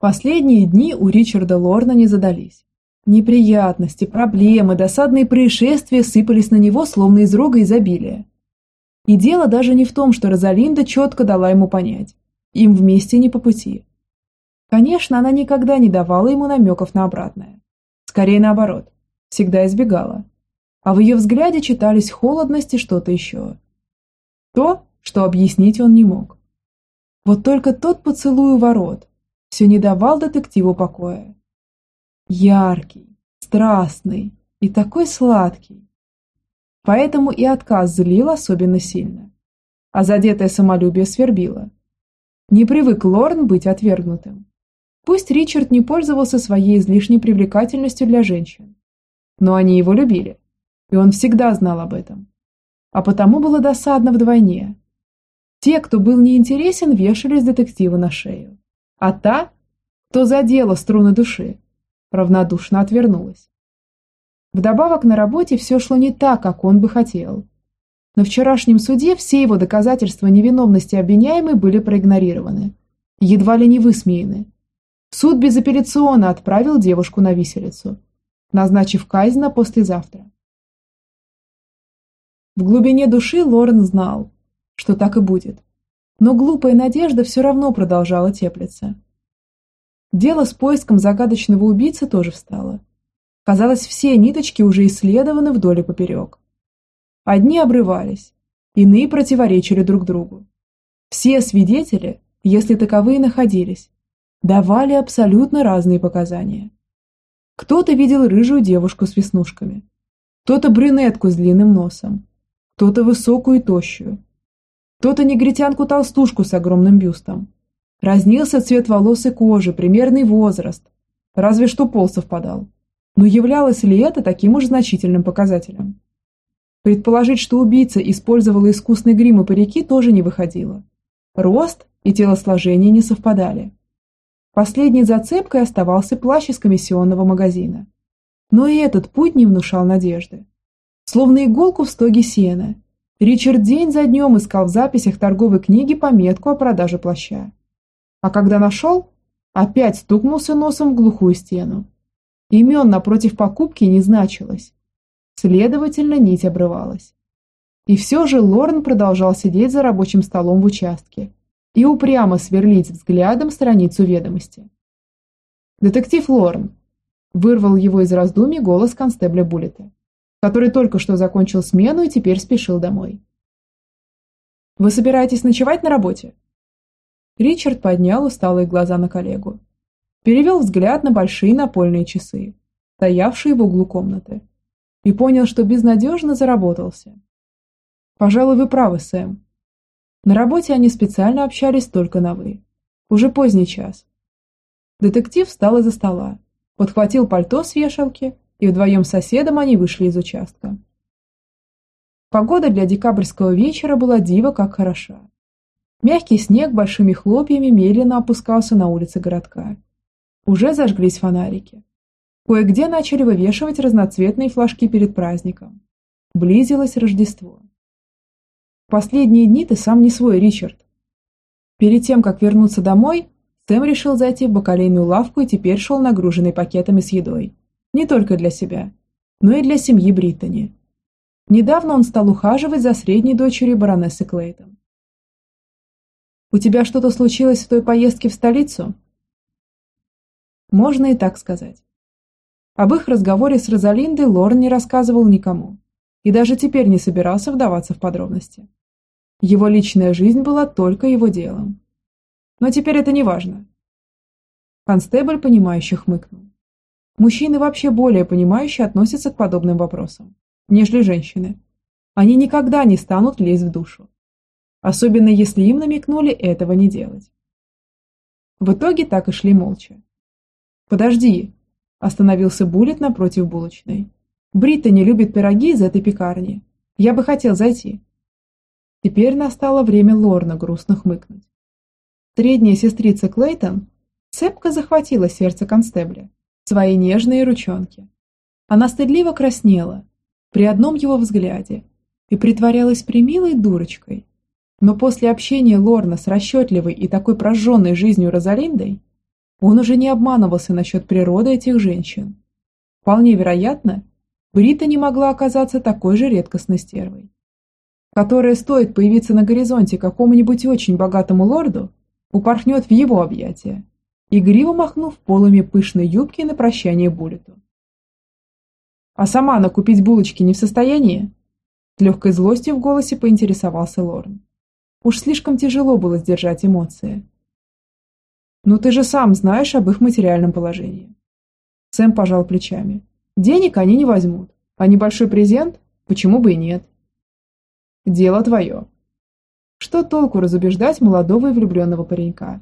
Последние дни у Ричарда Лорна не задались. Неприятности, проблемы, досадные происшествия сыпались на него, словно из рога изобилия. И дело даже не в том, что Розалинда четко дала ему понять. Им вместе не по пути. Конечно, она никогда не давала ему намеков на обратное. Скорее наоборот, всегда избегала. А в ее взгляде читались холодность и что-то еще. То, что объяснить он не мог. Вот только тот поцелуй у ворот все не давал детективу покоя. Яркий, страстный и такой сладкий. Поэтому и отказ злил особенно сильно. А задетое самолюбие свербило. Не привык Лорн быть отвергнутым. Пусть Ричард не пользовался своей излишней привлекательностью для женщин. Но они его любили. И он всегда знал об этом. А потому было досадно вдвойне. Те, кто был неинтересен, вешались детектива на шею. А та, кто задела струны души, равнодушно отвернулась. Вдобавок на работе все шло не так, как он бы хотел. На вчерашнем суде все его доказательства невиновности обвиняемой были проигнорированы, едва ли не высмеяны. Суд безапелляционно отправил девушку на виселицу, назначив казнь на послезавтра. В глубине души Лорен знал, что так и будет, но глупая надежда все равно продолжала теплиться. Дело с поиском загадочного убийцы тоже встало. Казалось, все ниточки уже исследованы вдоль и поперек. Одни обрывались, иные противоречили друг другу. Все свидетели, если таковые находились, давали абсолютно разные показания. Кто-то видел рыжую девушку с веснушками, кто-то брюнетку с длинным носом, кто-то высокую и тощую, кто-то негритянку-толстушку с огромным бюстом, Разнился цвет волос и кожи, примерный возраст. Разве что пол совпадал. Но являлось ли это таким уж значительным показателем? Предположить, что убийца использовала искусный грим и парики, тоже не выходило. Рост и телосложение не совпадали. Последней зацепкой оставался плащ из комиссионного магазина. Но и этот путь не внушал надежды. Словно иголку в стоге сена, Ричард день за днем искал в записях торговой книги пометку о продаже плаща. А когда нашел, опять стукнулся носом в глухую стену. Имен напротив покупки не значилось. Следовательно, нить обрывалась. И все же Лорн продолжал сидеть за рабочим столом в участке и упрямо сверлить взглядом страницу ведомости. «Детектив Лорн!» – вырвал его из раздумий голос констебля Буллета, который только что закончил смену и теперь спешил домой. «Вы собираетесь ночевать на работе?» Ричард поднял усталые глаза на коллегу. Перевел взгляд на большие напольные часы, стоявшие в углу комнаты, и понял, что безнадежно заработался. «Пожалуй, вы правы, Сэм. На работе они специально общались только на «вы». Уже поздний час. Детектив встал из-за стола, подхватил пальто с вешалки, и вдвоем с соседом они вышли из участка. Погода для декабрьского вечера была диво как хороша. Мягкий снег большими хлопьями медленно опускался на улицы городка. Уже зажглись фонарики. Кое-где начали вывешивать разноцветные флажки перед праздником. Близилось Рождество. Последние дни ты сам не свой, Ричард. Перед тем, как вернуться домой, Сэм решил зайти в бакалейную лавку и теперь шел нагруженный пакетами с едой. Не только для себя, но и для семьи Бриттани. Недавно он стал ухаживать за средней дочерью баронессы Клейтон. У тебя что-то случилось в той поездке в столицу? Можно и так сказать. Об их разговоре с Розалиндой Лорн не рассказывал никому и даже теперь не собирался вдаваться в подробности. Его личная жизнь была только его делом. Но теперь это не важно. Констебль, понимающе хмыкнул. Мужчины вообще более понимающе относятся к подобным вопросам, нежели женщины. Они никогда не станут лезть в душу особенно если им намекнули этого не делать. В итоге так и шли молча. «Подожди!» – остановился Буллет напротив булочной. «Брита не любит пироги из этой пекарни. Я бы хотел зайти». Теперь настало время Лорна грустно хмыкнуть. Средняя сестрица Клейтон цепко захватила сердце констебля, свои нежные ручонки. Она стыдливо краснела при одном его взгляде и притворялась примилой дурочкой, но после общения Лорна с расчетливой и такой прожженной жизнью Розалиндой, Он уже не обманывался насчет природы этих женщин. Вполне вероятно, Брита не могла оказаться такой же редкостной стервой, которая стоит появиться на горизонте какому-нибудь очень богатому лорду, упорхнет в его объятия, игриво махнув полами пышной юбки на прощание Буллету. «А сама она купить булочки не в состоянии?» С легкой злостью в голосе поинтересовался Лорн. Уж слишком тяжело было сдержать эмоции. «Ну ты же сам знаешь об их материальном положении». Сэм пожал плечами. «Денег они не возьмут, а небольшой презент? Почему бы и нет?» «Дело твое». Что толку разубеждать молодого и влюбленного паренька?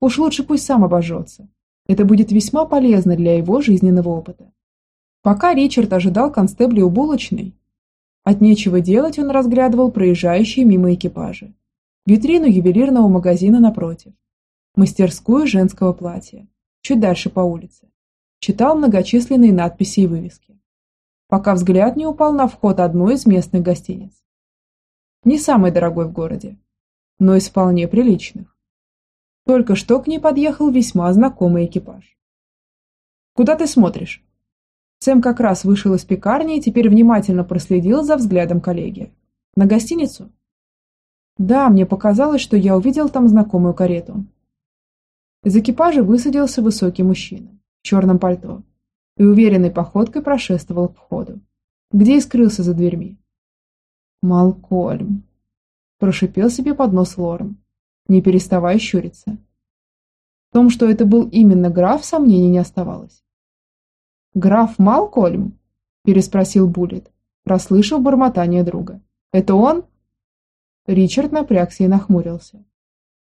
Уж лучше пусть сам обожжется. Это будет весьма полезно для его жизненного опыта. Пока Ричард ожидал констебля у булочной, от нечего делать он разглядывал проезжающие мимо экипажи, витрину ювелирного магазина напротив, мастерскую женского платья, чуть дальше по улице. Читал многочисленные надписи и вывески, пока взгляд не упал на вход одной из местных гостиниц. Не самый дорогой в городе, но из вполне приличных. Только что к ней подъехал весьма знакомый экипаж. «Куда ты смотришь?» Сэм как раз вышел из пекарни и теперь внимательно проследил за взглядом коллеги. «На гостиницу?» «Да, мне показалось, что я увидел там знакомую карету. Из экипажа высадился высокий мужчина в черном пальто и уверенной походкой прошествовал к входу, где и скрылся за дверьми. «Малкольм», – прошипел себе под нос Лорен, не переставая щуриться. В том, что это был именно граф, сомнений не оставалось. «Граф Малкольм?» – переспросил Буллет, прослышав бормотание друга. «Это он?» Ричард напрягся и нахмурился.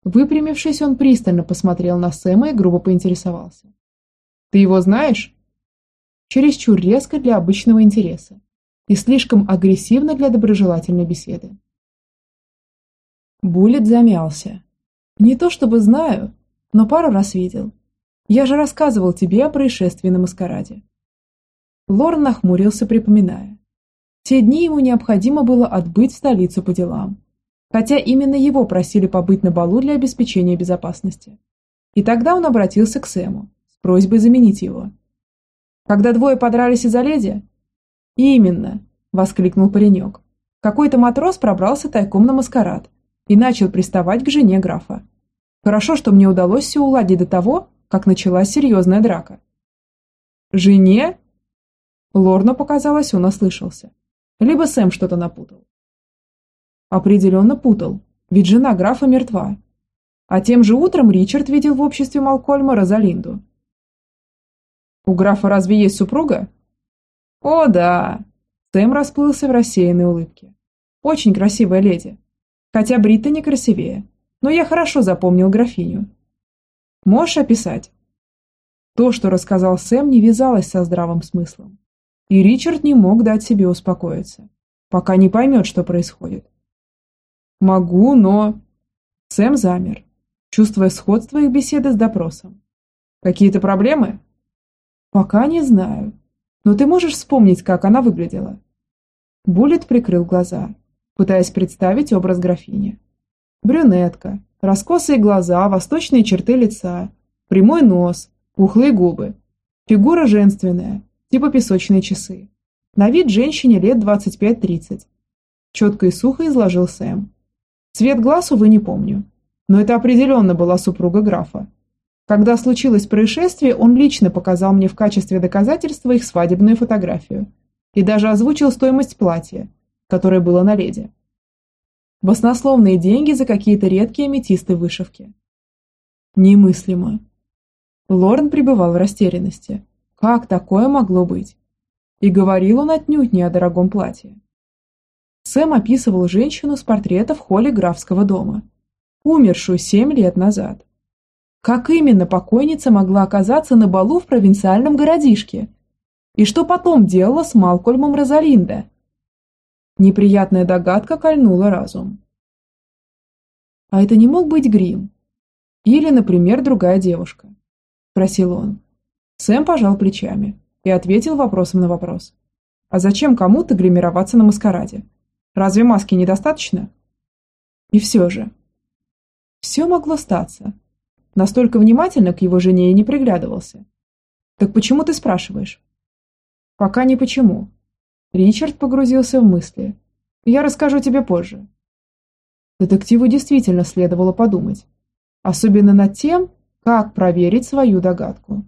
Выпрямившись, он пристально посмотрел на Сэма и грубо поинтересовался. «Ты его знаешь?» Чересчур резко для обычного интереса и слишком агрессивно для доброжелательной беседы. Буллет замялся. «Не то чтобы знаю, но пару раз видел. Я же рассказывал тебе о происшествии на маскараде». Лорн нахмурился, припоминая. Те дни ему необходимо было отбыть в столицу по делам, хотя именно его просили побыть на балу для обеспечения безопасности. И тогда он обратился к Сэму с просьбой заменить его. Когда двое подрались из-за леди? Именно, воскликнул паренек. Какой-то матрос пробрался тайком на маскарад и начал приставать к жене графа. Хорошо, что мне удалось все уладить до того, как началась серьезная драка. «Жене?» Лорну показалось, он ослышался. Либо Сэм что-то напутал. Определенно путал, ведь жена графа мертва. А тем же утром Ричард видел в обществе Малкольма Розалинду. «У графа разве есть супруга?» «О, да!» Сэм расплылся в рассеянной улыбке. «Очень красивая леди. Хотя Бритта не красивее, но я хорошо запомнил графиню. Можешь описать?» То, что рассказал Сэм, не вязалось со здравым смыслом. И Ричард не мог дать себе успокоиться, пока не поймет, что происходит. Могу, но... Сэм замер, чувствуя сходство их беседы с допросом. Какие-то проблемы? Пока не знаю. Но ты можешь вспомнить, как она выглядела? Буллет прикрыл глаза, пытаясь представить образ графини. Брюнетка, раскосые глаза, восточные черты лица, прямой нос, пухлые губы. Фигура женственная, типа песочные часы. На вид женщине лет 25-30. Четко и сухо изложил Сэм. Цвет глаз, увы, не помню. Но это определенно была супруга графа. Когда случилось происшествие, он лично показал мне в качестве доказательства их свадебную фотографию и даже озвучил стоимость платья, которое было на леди. Баснословные деньги за какие-то редкие аметисты вышивки. Немыслимо. Лорен пребывал в растерянности. Как такое могло быть? И говорил он отнюдь не о дорогом платье. Сэм описывал женщину с портрета в холле графского дома, умершую семь лет назад. Как именно покойница могла оказаться на балу в провинциальном городишке? И что потом делала с Малкольмом Розалинда? Неприятная догадка кольнула разум. А это не мог быть грим? Или, например, другая девушка? Спросил он. Сэм пожал плечами и ответил вопросом на вопрос. А зачем кому-то гримироваться на маскараде? Разве маски недостаточно? И все же. Все могло статься. настолько внимательно к его жене и не приглядывался. Так почему ты спрашиваешь? Пока не почему. Ричард погрузился в мысли. Я расскажу тебе позже. Детективу действительно следовало подумать. Особенно над тем, как проверить свою догадку.